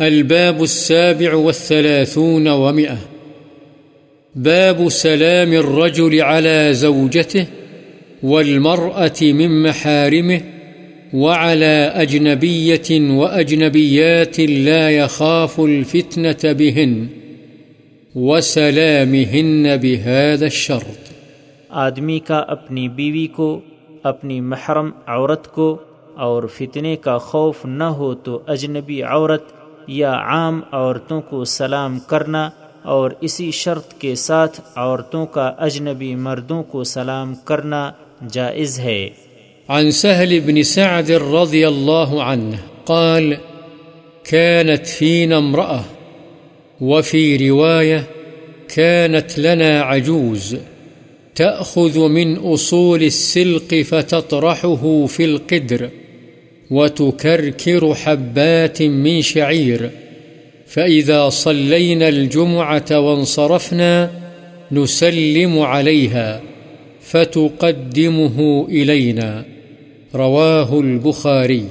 الباب السابع والثلاثون ومئة. باب سلام الرجل على زوجته والمرأة من محارمه وعلى أجنبية وأجنبيات لا يخاف الفتنة بهن وسلامهن بهذا الشرط. آدمی کا اپنی بیوی کو، اپنی محرم عورت کو اور فتنے کا خوف نہ ہو تو اجنبی عورت یا عام عورتوں کو سلام کرنا اور اسی شرط کے ساتھ عورتوں کا اجنبی مردوں کو سلام کرنا جائز ہے۔ عن سهل بن سعد رضي الله عنه قال، كانت فينا امرأة، وفي رواية، كانت لنا عجوز، تأخذ من أصول السلق فتطرحه في القدر. وتكركر حبات من شعير. فإذا صلينا الجمعة وانصرفنا نسلم عليها فتقدمه إلينا. رواه البخاري.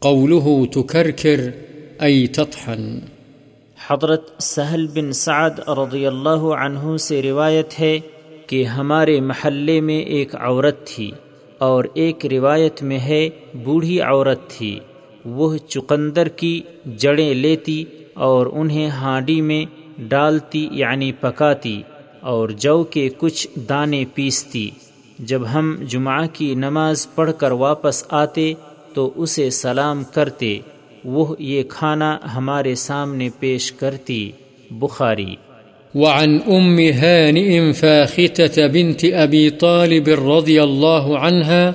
قوله تكركر أي تطحن. حضرت سہل بن سعد رضی اللہ عنہ سے روایت ہے کہ ہمارے محلے میں ایک عورت تھی۔ اور ایک روایت میں ہے، بوڑھی عورت تھی۔ وہ چقندر کی جڑیں لیتی اور انہیں ہانڈی میں ڈالتی یعنی پکاتی اور جو کے کچھ دانے پیستی۔ جب ہم جمعہ کی نماز پڑھ کر واپس آتے تو اسے سلام کرتے۔ وہ یہ کھانا ہمارے سامنے پیش کرتی۔ بخاری۔ وعن أم هانئ فاختة بنت أبي طالب رضي الله عنها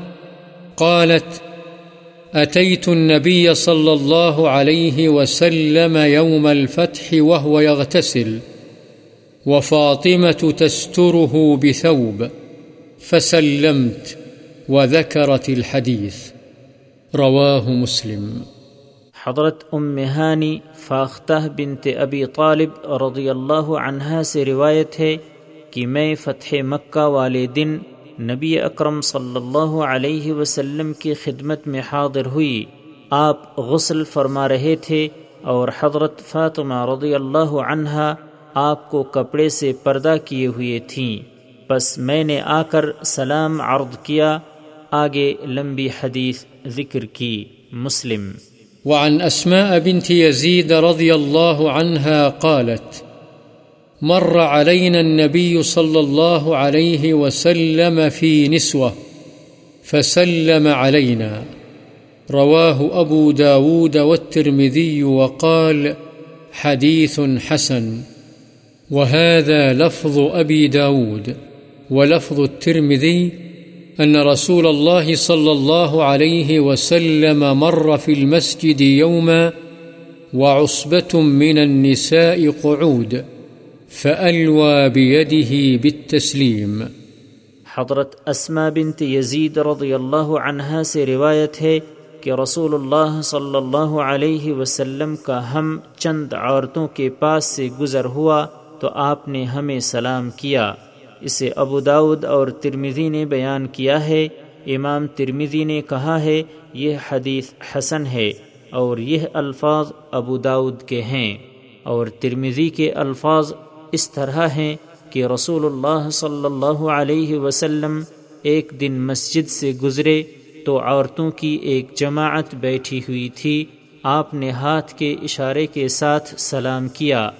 قالت أتيت النبي صلى الله عليه وسلم يوم الفتح وهو يغتسل، وفاطمة تستره بثوب، فسلمت وذكرت الحديث. رواه مسلم. حضرت ام ہانی فاختہ بنت ابی طالب رضی اللہ عنہا سے روایت ہے کہ میں فتح مکہ والے دن نبی اکرم صلی اللہ علیہ وسلم کی خدمت میں حاضر ہوئی۔ آپ غسل فرما رہے تھے اور حضرت فاطمہ رضی اللہ عنہا آپ کو کپڑے سے پردہ کیے ہوئے تھیں۔ بس میں نے آ کر سلام عرض کیا۔ آگے لمبی حدیث ذکر کی۔ مسلم وعن أسماء بنت يزيد رضي الله عنها قالت، مر علينا النبي صلى الله عليه وسلم في نسوة، فسلم علينا. رواه أبو داود والترمذي وقال، حديث حسن. وهذا لفظ أبي داود، ولفظ الترمذي أن رسول الله صلى الله عليه وسلم مر في المسجد يوما وعصبة من النساء قعود فألوى بيده بالتسليم. حضرت اسما بنت یزید رضی اللہ عنہا سے روایت ہے کہ رسول اللہ صلی اللہ علیہ وسلم کا ہم چند عورتوں کے پاس سے گزر ہوا تو آپ نے ہمیں سلام کیا۔ اسے ابو داود اور ترمیزی نے بیان کیا ہے۔ امام ترمیزی نے کہا ہے، یہ حدیث حسن ہے اور یہ الفاظ ابو داود کے ہیں۔ اور ترمیزی کے الفاظ اس طرح ہیں کہ رسول اللہ صلی اللہ علیہ وسلم ایک دن مسجد سے گزرے تو عورتوں کی ایک جماعت بیٹھی ہوئی تھی۔ آپ نے ہاتھ کے اشارے کے ساتھ سلام کیا۔